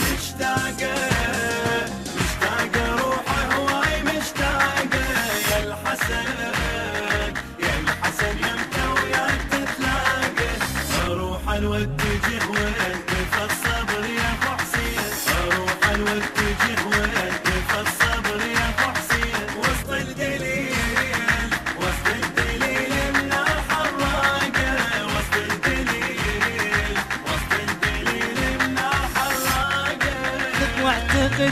مشتاقة مشتاقة روحه هواي مشتاقة يا الحسن يا الحسن يمتى وياك تتلاقى أروح الوتجه وانت في الصبر يا ابو أروح الوتجه وانت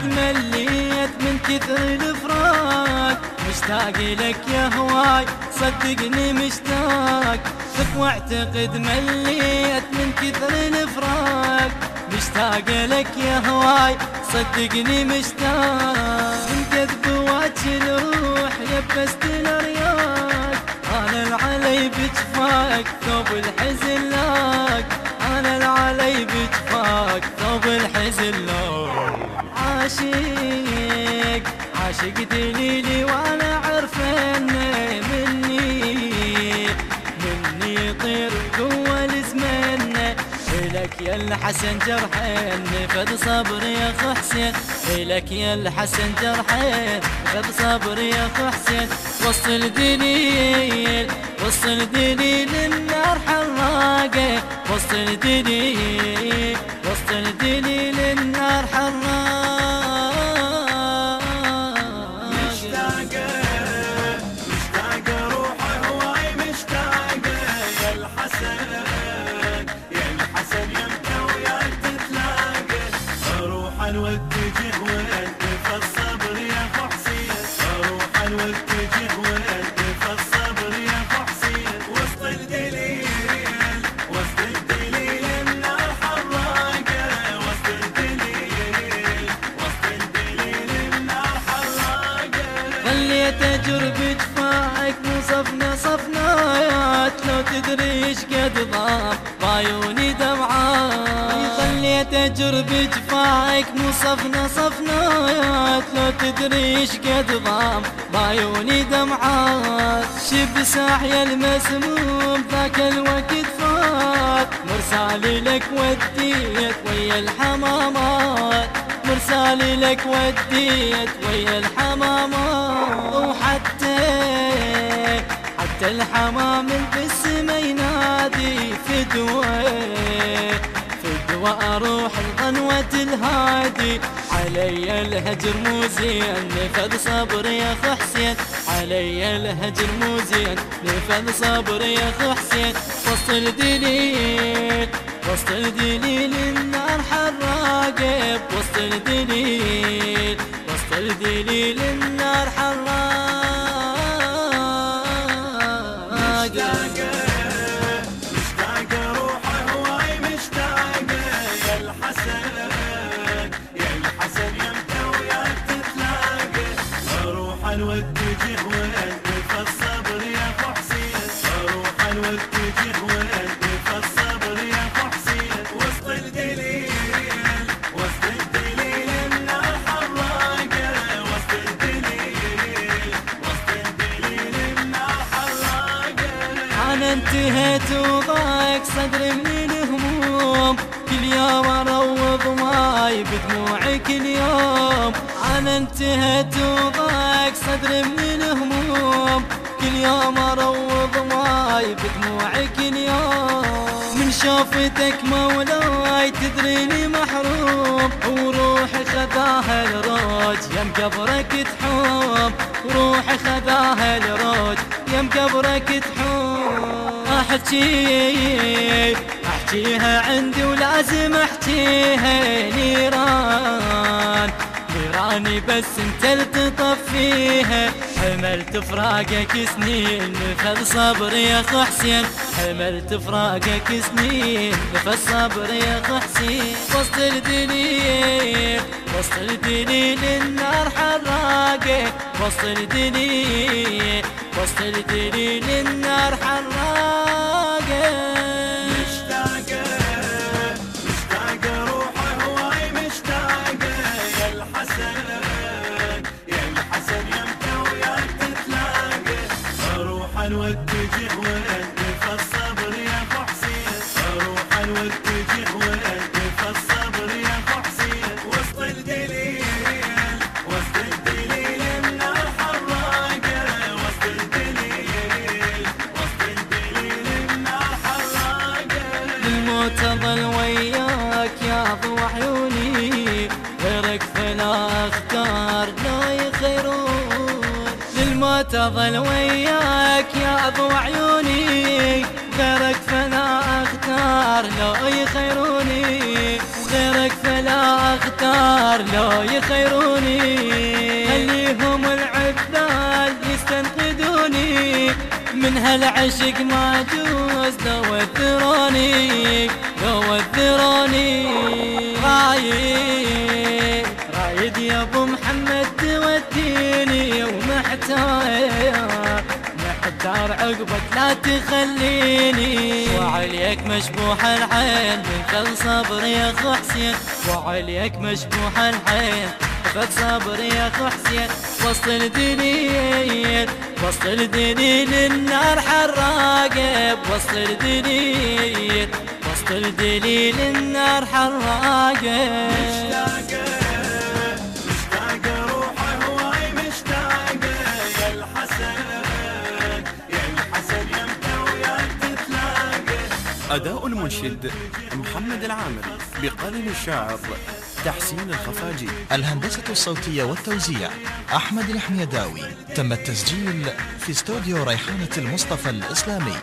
واعتقد مليت من كثر الفراق مشتاق لك يا هواي صدقني مشتاق. ثق واعتقد مليت من كثر الفراق مشتاق لك يا هواي صدقني مشتاق. من كذب واجه الروح يبست الارياق أنا العلي بجفاك ثوب الحزن لاك أنا العلي بجفاك ثوب الحزن لاك عاشق عاشق دليلي وأنا عرفان مني مني يطير جوا الزمن لك يا الحسن جرحين فد صبر يا أخو حسين. لك يا الحسن جرحين فد صبر يا أخو حسين. وصل دليل وصل دليل النار حراقه وصل دليل وصل دليل أروح خليت اجرب جفاك مو صفنا صفنات. لو تدري إيش قد ضام. بعيوني دمعات. شب ساحي المسموم. ذاك الوقت فات. مرسالي لك وديت ويا الحمامات. مرسالي لك وديت ويا الحمامات. وحتى حتى الحمام بالسما ينادي فدوة فدوة أروح الغنوة الهادي. علي الهجر مو زين نفذ صبر يا أخو حسين. علي الهجر مو زين نفذ صبر يا أخو حسين. وصل دليل وصل دليل النار حراقه وصل دليل وصل دليل النار حراقه انتهيت وضايق صدري من الهموم كل يوم أروض ماي بدموعي كل يوم. أنا انتهيت وضايق صدري من الهموم كل يوم شوفتك مولاي تدريني محروم وروحي خذاها الروج يم قبرك تحوم. وروحي خذاها الروج يم قبرك تحوم. أحكي أحكيها عندي ولازم أحكيها نيران نيراني بس انت التطف فيها حملت فراقك سنين نفذ صبر يا أخو حسين. حملت فراقك سنين نفذ صبر يا أخو حسين. وسط الدليل وسط الدليل النار حراقة. وسط الدليل وسط الدليل النار حراقة. وقف الصبر وسط الدليل وسط الدليل وسط الدليل وسط الدليل النار حراقه للموت ظل وياك يا ضو عيوني غيرك فلا أختار لا يخيرون. للموت ظل وياك يا ضو عيوني غيرك فلا اختار لا يخيروني غيرك فلا اختار. لا يخيروني خليهم العباد يستنقذوني. من هالعشق ما جوز لو وثروني لو وثروني. رايد رايد يا ابو محمد. محتار عقبك لا تخليني. وعليك مشبوح العين من كل صبر يا أخو حسين. وعليك مشبوح العين فك صبر يا أخو حسين. وسط الدليل وسط الدليل النار حراقه وسط الدليل وسط الدليل النار حراقه أداء المنشد محمد العامر بقلم الشاعر تحسين الخفاجي. الهندسة الصوتية والتوزيع أحمد الحميداوي. تم التسجيل في استوديو ريحانة المصطفى الإسلامي.